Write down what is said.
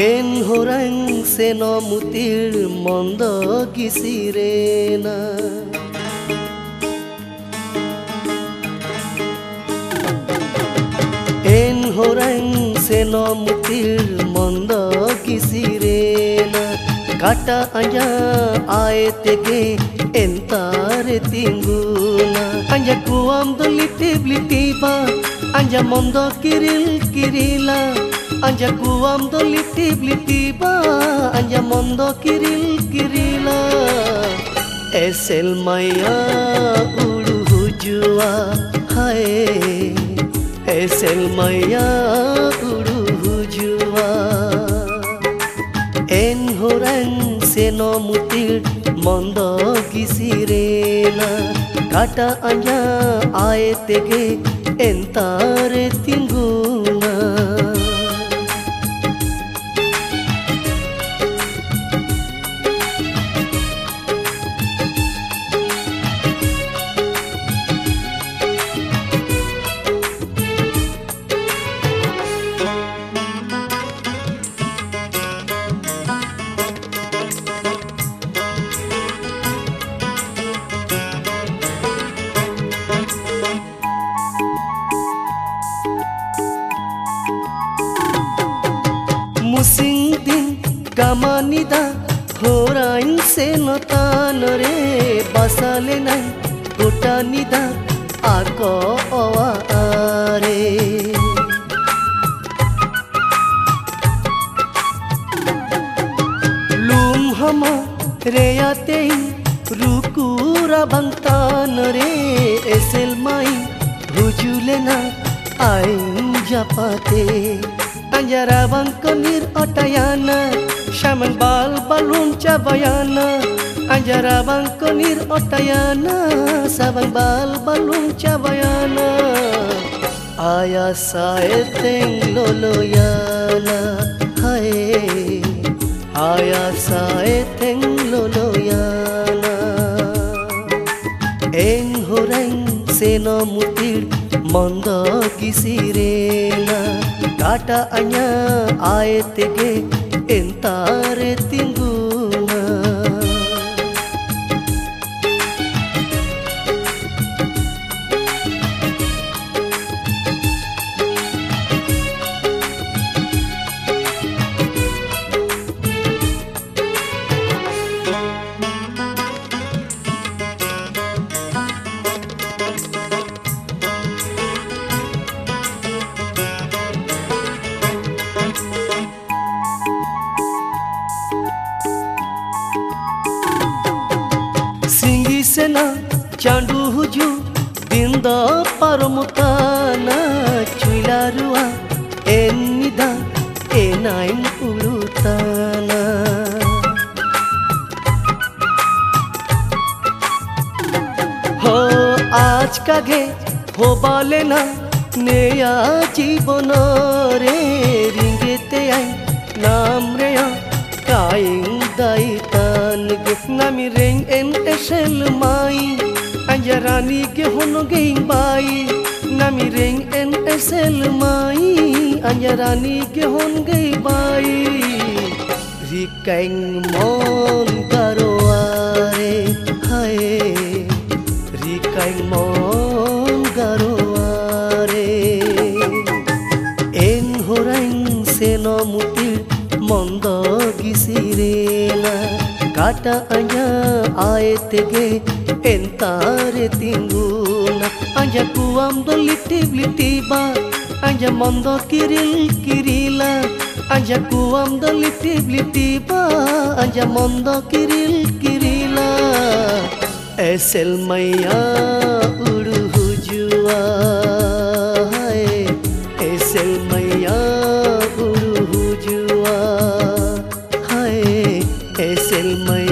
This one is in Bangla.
En horang seno mutir mondo gisirena. En horang seno mutir mondo gisirena. Kata anja aetege entare tinguna Anja kuam do litib litiba Anja mondo kiril kirila Anja kuam do litib litiba Anja mondo kiril kirila Esel maya uru hujua Hai Esel maya uru hujua En horang seno mutir mondo gisirena Kata anya aetege entare tinguna Nida ঘোরা ইনসে नतान रे। নাই গোটা गोटा निदा, आक লুম हम रेयाते रुकुरा बंतान रे। एसेल माई, भुजुले ना आई जापाते। अंजरा बंक निर अटयाना Shaman bal balun chavayana Anjarabang konir otayana Sabang bal balun chavayana Aya sael teng loloyana Hae Aya sael teng loloyana Eng horeng seno mutir Mondo gisirena Kata anya aetege ಎಂತಾರೆ ತಿಂಗೂನ চাঁডু হুজু দিন দ পারমতানা, চুইলা রুয়া এন নিদা, এ নাইন উড়ুতানা হো, আজ কাগে হো বালে না, নেয়া জীবন রে, রিঙ্গেতে আই, নাম রে কাইং দাই তান গেস নামি রেং এন এসেল মাই। আঞ্জারানি গে হন গেইং বাই নামি রেং এন এসেল মাই। আঞ্জারানি গে হন গেই বাই রিকাইং মন গারোয়ারে হায়। রিকাইং মন গারোয়ারে এন হোরাইং সেন মুতির মন্দ গিসিরেলা rata anya aitege entare tinguna anya kuam dolitti blitti ba anya mondo kiril kirila anya kuam dolitti blitti ba anya kiril kirila esel mayan செல்மை